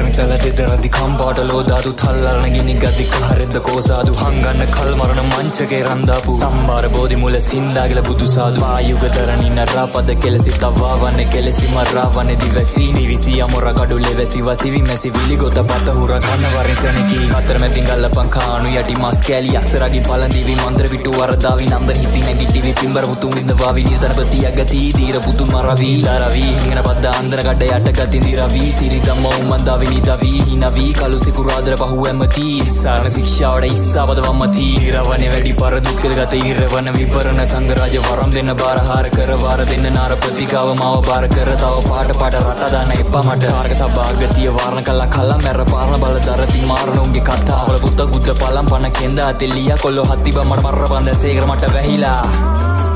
හිතල දෙදරදි කම්පාට ලෝදාතු තල්ලරන ගිනි ගදි කහරෙද්ද කෝසාදු හංගන්න කල් මරණ මංචකේ රන්දාපු සම්බාර බෝධි මුල සින්දාගල බුදු සාදු ආයුග දරනින්න රාපද කෙලෙසි තවාවන්න කෙලෙසි මරාවන්න දිවසි නිවිසි අමොර කඩු ලෙවැසි වසිවි මැසි විලි ගොත පත හුර කන්න වරිසනකි අතර මැතින් ගල්ලපන් කානු යටි මස් කෑලි අක්සරගි පලඳිවි මන්ත්‍ර විටු වරදාවි නන්ද හිති නැගිටිවි පිම්බර පුතුන් විඳවාවි නිදනපති අගති දීර පුතුන් මරවි දරවි හිඟන පද්ද අන්දන කඩ යට ගතින් දිරවි සිරි දම්ම උම්මන්දාවි නිදවී හිනවී කලු සිකුරාදර පහු ඇමති සාරණ ශික්ෂාවට ඉස්සාපද වම්මති ඉරවන වැඩි පර දුක්කද ගත ඉරවන විපරණ සංගරාජ වරම් දෙන්න බාරහාර කර වාර දෙන්න නාර ප්‍රතිකාව මාව බාර කර තව පාට පාට රටදාන එපා මට. ආර්ග සභාගතිය වාරණ කල්ලා කල්ලා මැර පාරණ බල දරති මාරණ උන්ගේ කතා වල පුත්ත ගුද්ද පලම් පන කෙන්ද අතෙල්ලිය කොල්ලො හත්තිබ මට මර්ර බන්ද සේකර මට වැහිලා.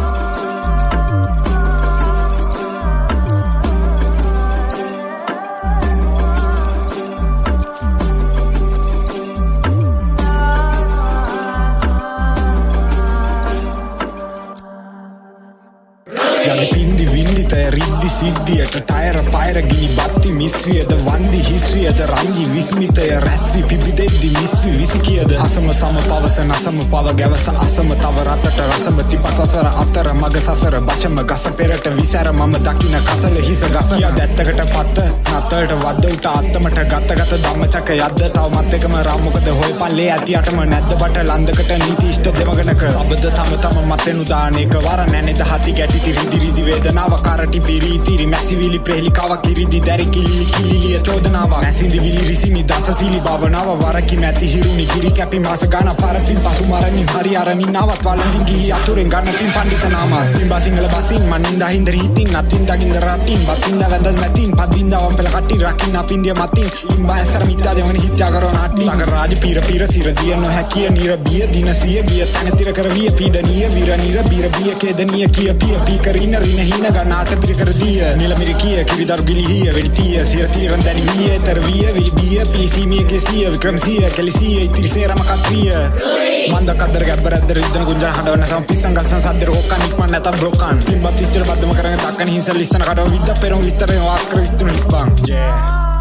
සිද්ධියට ටයර පයර ගිනි බත්ති මිස්වියද වන්දි හිස්වියද රංජි විස්මිතය රැස්වි පිබිදෙද්දි මිස්වි විසි කියද අසම සම පවස නසම පව ගැවස අසම තව රත්තට රසමති පසසර අතර මග සසර බශම ගස පෙරට විසැර මම දකින කසල හිස ගසය දැත්තකට පත්ත නත්තලට වද්දවට අත්තමට ගත්තගත දම්මචක යද්ද. තව මත්තකම රම්මොකද හොය පල්ලේ ඇති අටම නැද්ද බට ලන්දකට නීතිෂ්ට දෙමගනක. සබද තම තම මතෙනු දානක වර නැනෙද හති ගැටිති රිදිරිදි වේදනාව. කරටි පිරීතිරි මැසිවිලි ප්‍රේලිකාව කිරිදි දැරි කිලිලි කිලිලිය චෝදනාව. මැසිදි විලි රිසිනි දසසිලි භාවනාව. වරකි නැති හිරුණි කිරි කැපි මාස ගාන පරපින් පසු මරණින් හරි අරණින් නවත් වලඳින් ගිහි අතුරෙන් ගන්න පින් පණ්ඩිත නාමත් පින් බසිංහල බසින් මන්නින්ද හින්ද හිතින් නතින් දකින්ද රටින් බතින්ද වැඳ මැතින් පදින්ද වම්පල කටින් රකින්න අපින්දිය මතින්. ඉම්බා ඇසර මිත්‍යා දෙවනි හිත්‍යා කරන අට්ටි. සග රාජ පීර පීර සිර දිය නොහැකිය නිර බිය දින සිය ගිය තැන තිර කරවිය පීඩනීය විර නිර බීර බිය කේදනීය කිය පිය පී කරින රින හින ගනාට පිර කර දිය. නිලමිර කිය කිරිදරු ගිලිහිය වෙඩිතිය සිර තීරන් දැනි විය තර විය විලි බිය පිලිසීමිය ගෙසිය වික්‍රමසිය කෙලිසිය ඉතිරි සේරම කත්විය. මන්ද කද්දර ගැබ්බරද්ද රිද්දන ගුංජන හඬවන්න සම පිස්සන් ගස්සන් සද්දර හොක්කන් ඉක්මන් නැතම් බ්ලොකන් පින්බත් ඉස්තර බද්දම කරගෙන දක්කන හිසල් ඉස්සන කඩව විද්ද පෙරම් විතර වාක්‍ර විත්තුන හිස්බන් yeah.